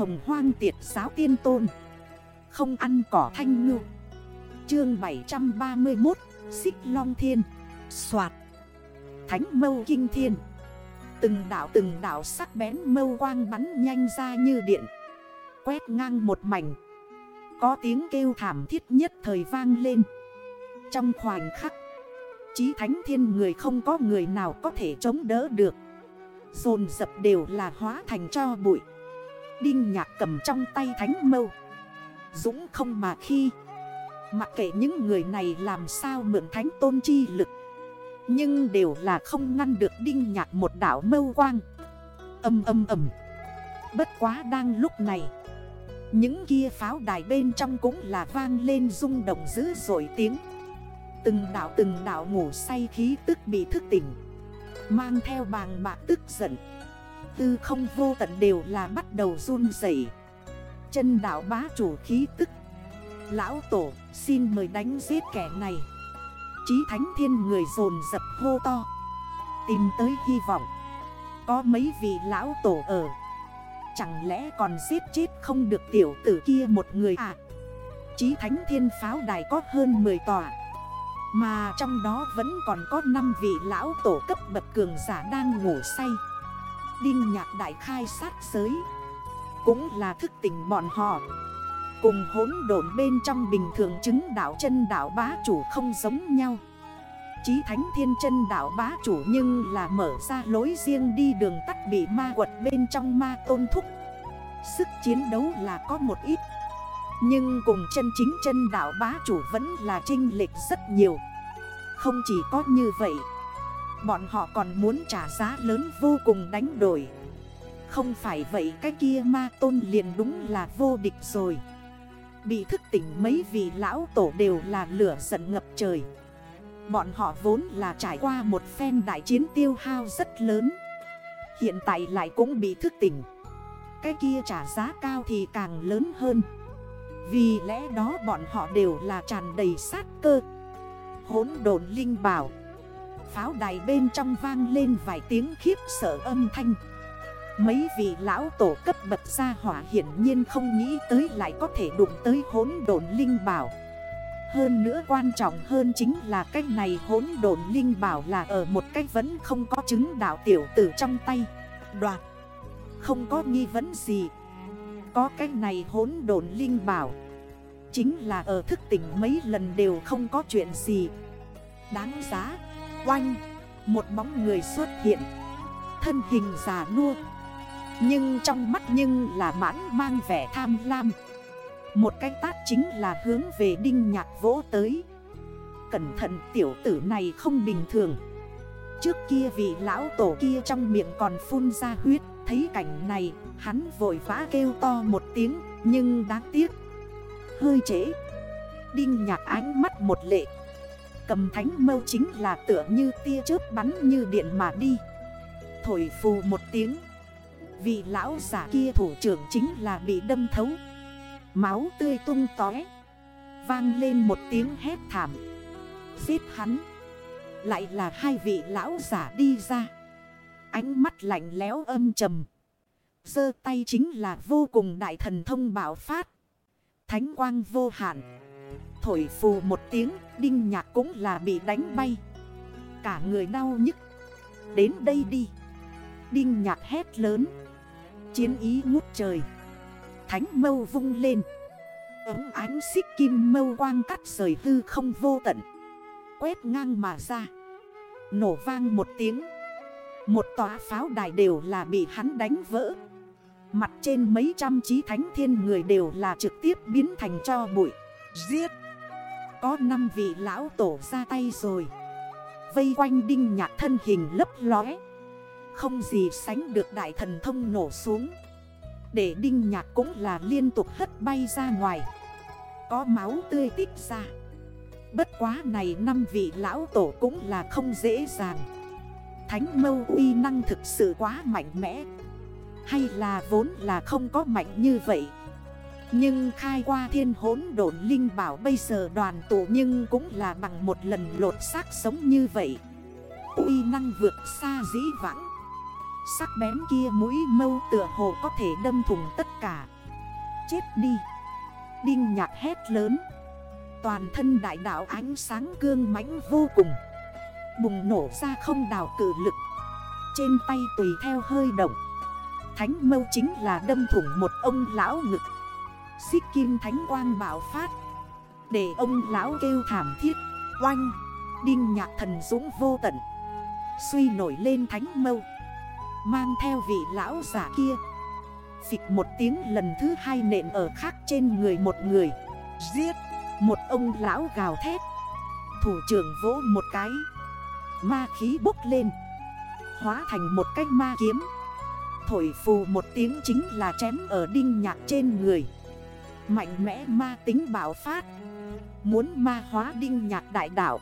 hồng hoang tiệt giáo tiên tôn. Không ăn cỏ thanh ngư. Chương 731 Xích Long Thiên. Xoạt Thánh mâu kinh thiên. Từng đảo từng đảo sắc bén mâu quang bắn nhanh ra như điện. Quét ngang một mảnh. Có tiếng kêu thảm thiết nhất thời vang lên. Trong khoảnh khắc, Chí thánh thiên người không có người nào có thể chống đỡ được. Dồn dập đều là hóa thành cho bụi. Đinh nhạc cầm trong tay thánh mâu. Dũng không mà khi. Mặc kệ những người này làm sao mượn thánh tôn chi lực. Nhưng đều là không ngăn được đinh nhạc một đảo mâu quang. Âm âm âm Bất quá đang lúc này, Những kia pháo đài bên trong cũng là vang lên rung động dữ dội tiếng. Từng đảo từng đảo ngủ say khí tức bị thức tỉnh, Mang theo bàng bạc tức giận. Tư không vô tận đều là bắt đầu run dậy Chân đảo bá chủ khí tức. Lão tổ, xin mời đánh giết kẻ này. Chí thánh thiên người dồn dập hô to. Tìm tới hy vọng. Có mấy vị lão tổ ở. Chẳng lẽ còn giết chết không được tiểu tử kia một người à? Chí thánh thiên pháo đài có hơn 10 tòa. Mà trong đó vẫn còn có 5 vị lão tổ cấp bậc cường giả đang ngủ say. Đinh nhạc đại khai sát giới. Cũng là thức tỉnh bọn họ. Cùng hốn độn bên trong bình thường chứng đảo chân đảo bá chủ không giống nhau. Chí thánh thiên chân đảo bá chủ nhưng là mở ra lối riêng đi đường tắt bị ma quật bên trong ma tôn thúc. Sức chiến đấu là có một ít. Nhưng cùng chân chính chân đảo bá chủ vẫn là trinh lệch rất nhiều. Không chỉ có như vậy Bọn họ còn muốn trả giá lớn vô cùng đánh đổi. Không phải vậy, cái kia ma tôn liền đúng là vô địch rồi. Bị thức tỉnh mấy vị lão tổ đều là lửa giận ngập trời. Bọn họ vốn là trải qua một phen đại chiến tiêu hao rất lớn. Hiện tại lại cũng bị thức tỉnh. Cái kia trả giá cao thì càng lớn hơn. Vì lẽ đó bọn họ đều là tràn đầy sát cơ. Hốn đồn linh bảo. Pháo đài bên trong vang lên vài tiếng khiếp sợ âm thanh. Mấy vị lão tổ cấp bậc gia hỏa hiển nhiên không nghĩ tới lại có thể đụng tới hốn đồn linh bảo. Hơn nữa quan trọng hơn chính là cách này hốn đồn linh bảo là ở một cách vẫn không có chứng đạo tiểu tử trong tay. Đoạt. Không có nghi vấn gì. Có cách này hốn đồn linh bảo. Chính là ở thức tỉnh mấy lần đều không có chuyện gì. Đáng giá. Oanh Một bóng người xuất hiện, Thân hình già nua, Nhưng trong mắt nhưng là mãn mang vẻ tham lam. Một cái tát chính là hướng về đinh nhạc vỗ tới. Cẩn thận, tiểu tử này không bình thường. Trước kia vị lão tổ kia trong miệng còn phun ra huyết, Thấy cảnh này, hắn vội vã kêu to một tiếng, Nhưng đáng tiếc. Hơi trễ. Đinh nhạc ánh mắt một lệ. Cầm thánh mâu chính là tựa như tia chớp bắn như điện mà đi. Thổi phù một tiếng, Vị lão giả kia thủ trưởng chính là bị đâm thấu. Máu tươi tung tói Vang lên một tiếng hét thảm. Giết hắn, Lại là hai vị lão giả đi ra. Ánh mắt lạnh lẽo âm trầm Dơ tay chính là vô cùng đại thần thông bảo phát. Thánh quang vô hạn. Thổi phù một tiếng, Đinh nhạc cũng là bị đánh bay. Cả người đau nhức. Đến đây đi. Đinh nhạc hét lớn. Chiến ý ngút trời. Thánh mâu vung lên. Ấm ánh xích kim mâu quang cắt rời hư không vô tận. Quét ngang mà ra. Nổ vang một tiếng. Một tòa pháo đài đều là bị hắn đánh vỡ. Mặt trên mấy trăm trí thánh thiên người đều là trực tiếp biến thành cho bụi. Giết! Có 5 vị lão tổ ra tay rồi. Vây quanh đinh nhạc thân hình lấp lóe. Không gì sánh được đại thần thông nổ xuống. Để đinh nhạc cũng là liên tục hất bay ra ngoài. Có máu tươi tích ra. Bất quá này năm vị lão tổ cũng là không dễ dàng. Thánh mâu uy năng thực sự quá mạnh mẽ. Hay là vốn là không có mạnh như vậy. Nhưng khai qua thiên hốn độn linh bảo bây giờ đoàn tụ nhưng cũng là bằng một lần lột xác sống như vậy. Uy năng vượt xa dĩ vãng. Sắc bén kia mũi mâu tựa hồ có thể đâm thùng tất cả. Chết đi. Đinh nhạc hét lớn. Toàn thân đại đảo ánh sáng cương mãnh vô cùng. Bùng nổ ra không đảo cử lực. Trên tay tùy theo hơi động. Thánh mâu chính là đâm thủng một ông lão ngực. Xích kim thánh quang bảo phát. Để ông lão kêu thảm thiết. Oanh. Đinh nhạc thần dũng vô tận. Suy nổi lên thánh mâu. Mang theo vị lão giả kia. Phịch một tiếng lần thứ hai nện ở khác trên người một người. Giết. Một ông lão gào thét. Thủ trưởng vỗ một cái. Ma khí bốc lên. Hóa thành một cái ma kiếm. Thổi phù một tiếng chính là chém ở đinh nhạc trên người. Mạnh mẽ ma tính bảo phát. Muốn ma hóa đinh nhạc đại đảo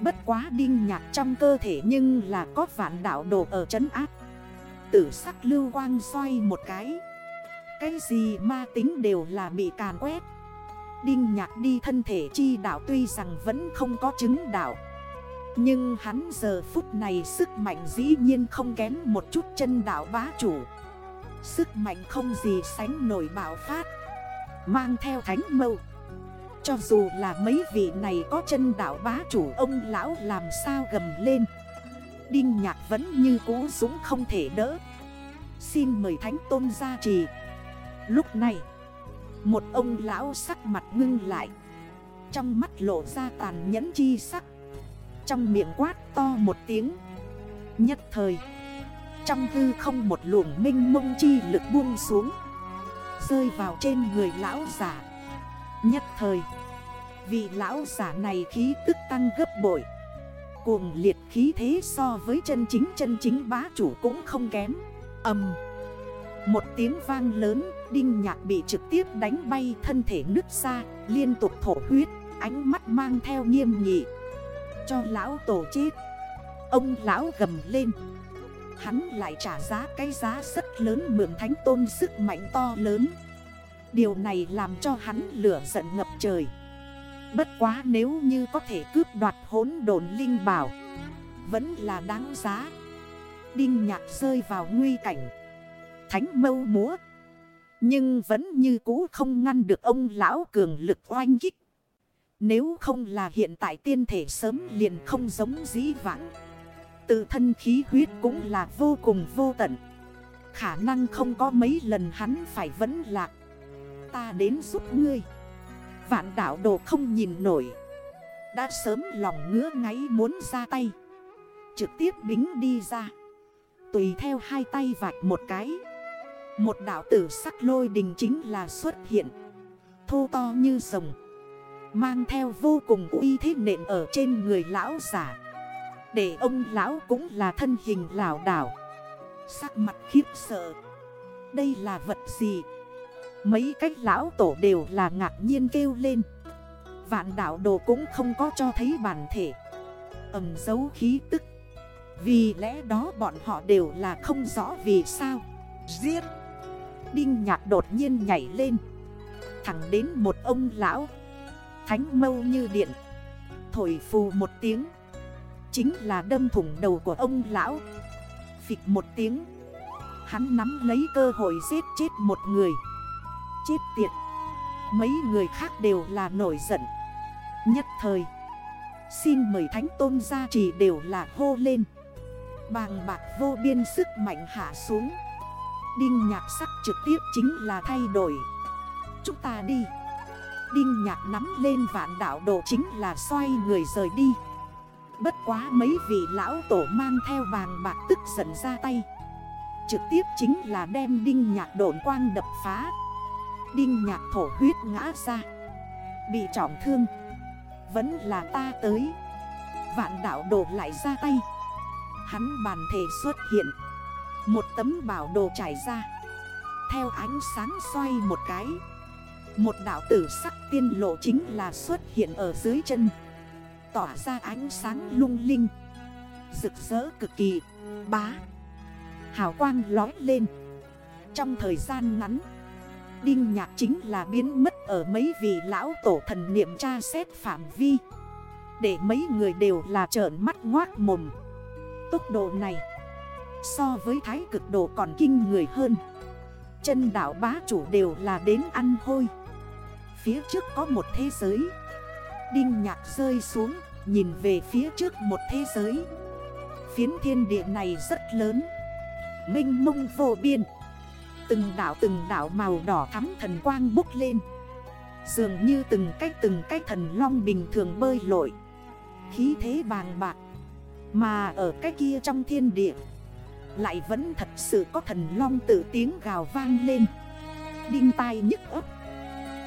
Bất quá đinh nhạc trong cơ thể nhưng là có vạn đảo đồ ở trấn áp. Tử sắc lưu quang xoay một cái. Cái gì ma tính đều là bị càn quét. Đinh nhạc đi thân thể chi đảo tuy rằng vẫn không có chứng đảo Nhưng hắn giờ phút này sức mạnh dĩ nhiên không kém một chút chân đảo bá chủ. Sức mạnh không gì sánh nổi bảo phát. Mang theo thánh mâu. Cho dù là mấy vị này có chân đảo bá chủ, ông lão làm sao gầm lên. Đinh nhạc vẫn như cũ dũng không thể đỡ. Xin mời thánh tôn gia trì. Lúc này, Một ông lão sắc mặt ngưng lại. Trong mắt lộ ra tàn nhẫn chi sắc. Trong miệng quát to một tiếng. Nhất thời, Trong hư không một luồng minh mông chi lực buông xuống. Rơi vào trên người lão giả Nhất thời Vị lão giả này khí tức tăng gấp bội, Cuồng liệt khí thế so với chân chính chân chính bá chủ cũng không kém. Âm Một tiếng vang lớn, Đinh nhạc bị trực tiếp đánh bay, thân thể nứt ra, Liên tục thổ huyết, Ánh mắt mang theo nghiêm nghị. Cho lão tổ chết, Ông lão gầm lên. Hắn lại trả giá cái giá rất lớn mượn thánh tôn sức mạnh to lớn. Điều này làm cho hắn lửa giận ngập trời. Bất quá nếu như có thể cướp đoạt hốn đồn linh bảo, Vẫn là đáng giá. Đinh nhạc rơi vào nguy cảnh. Thánh mâu múa. Nhưng vẫn như cũ không ngăn được ông lão cường lực oanh kích. Nếu không là hiện tại tiên thể sớm liền không giống dĩ vãng. Tự thân khí huyết cũng là vô cùng vô tận. Khả năng không có mấy lần hắn phải vẫn lạc Ta đến giúp ngươi. Vạn đảo đồ không nhìn nổi. Đã sớm lòng ngứa ngáy muốn ra tay. Trực tiếp bính đi ra. Tùy theo hai tay vạch một cái. Một đảo tử sắc lôi đình chính là xuất hiện. Thô to như rồng. Mang theo vô cùng uy thế nện ở trên người lão giả. Để ông lão cũng là thân hình lảo đảo. Sắc mặt khiếp sợ. Đây là vật gì? Mấy cách lão tổ đều là ngạc nhiên kêu lên. Vạn đảo đồ cũng không có cho thấy bản thể. Ẩm dấu khí tức. Vì lẽ đó bọn họ đều là không rõ vì sao. Giết. Đinh nhạc đột nhiên nhảy lên. Thẳng đến một ông lão. Thánh mâu như điện. Thổi phù một tiếng. Chính là đâm thủng đầu của ông lão. Phịch một tiếng, Hắn nắm lấy cơ hội giết chết một người. Chết tiệt, Mấy người khác đều là nổi giận. Nhất thời, Xin mời thánh tôn gia chỉ đều là hô lên. Bàng bạc vô biên sức mạnh hạ xuống. Đinh nhạc sắc trực tiếp chính là thay đổi. Chúng ta đi. Đinh nhạc nắm lên vạn đảo độ chính là xoay người rời đi. Bất quá mấy vị lão tổ mang theo vàng bạc tức giận ra tay. Trực tiếp chính là đem đinh nhạc độn quang đập phá. Đinh nhạc thổ huyết ngã ra. Bị trọng thương. Vẫn là ta tới. Vạn đảo đổ lại ra tay. Hắn bàn thể xuất hiện. Một tấm bảo đồ trải ra. Theo ánh sáng xoay một cái. Một đảo tử sắc tiên lộ chính là xuất hiện ở dưới chân. Tỏa ra ánh sáng lung linh. Rực rỡ cực kỳ, Bá, Hào quang lói lên. Trong thời gian ngắn, Đinh nhạc chính là biến mất ở mấy vị lão tổ thần niệm tra xét phạm vi. Để mấy người đều là trởn mắt ngoác mồm. Tốc độ này, So với thái cực độ còn kinh người hơn. Chân đảo bá chủ đều là đến ăn hôi. Phía trước có một thế giới Đinh nhạc rơi xuống, Nhìn về phía trước một thế giới. Phiến thiên địa này rất lớn Minh mông vô biên. Từng đảo từng đảo màu đỏ thắm thần quang bốc lên. Dường như từng cách từng cách thần long bình thường bơi lội. Khí thế bàng bạc, Mà ở cái kia trong thiên địa, Lại vẫn thật sự có thần long tự tiếng gào vang lên. Đinh tai nhức ấp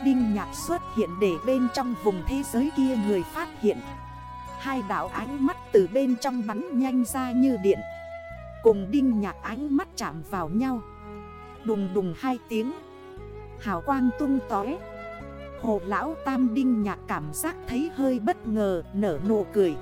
Đinh nhạc xuất hiện để bên trong vùng thế giới kia người phát hiện. Hai đảo ánh mắt từ bên trong bắn nhanh ra như điện. Cùng đinh nhạc ánh mắt chạm vào nhau. Đùng đùng hai tiếng. Hào quang tung tói Hồ lão tam đinh nhạc cảm giác thấy hơi bất ngờ, nở nụ cười.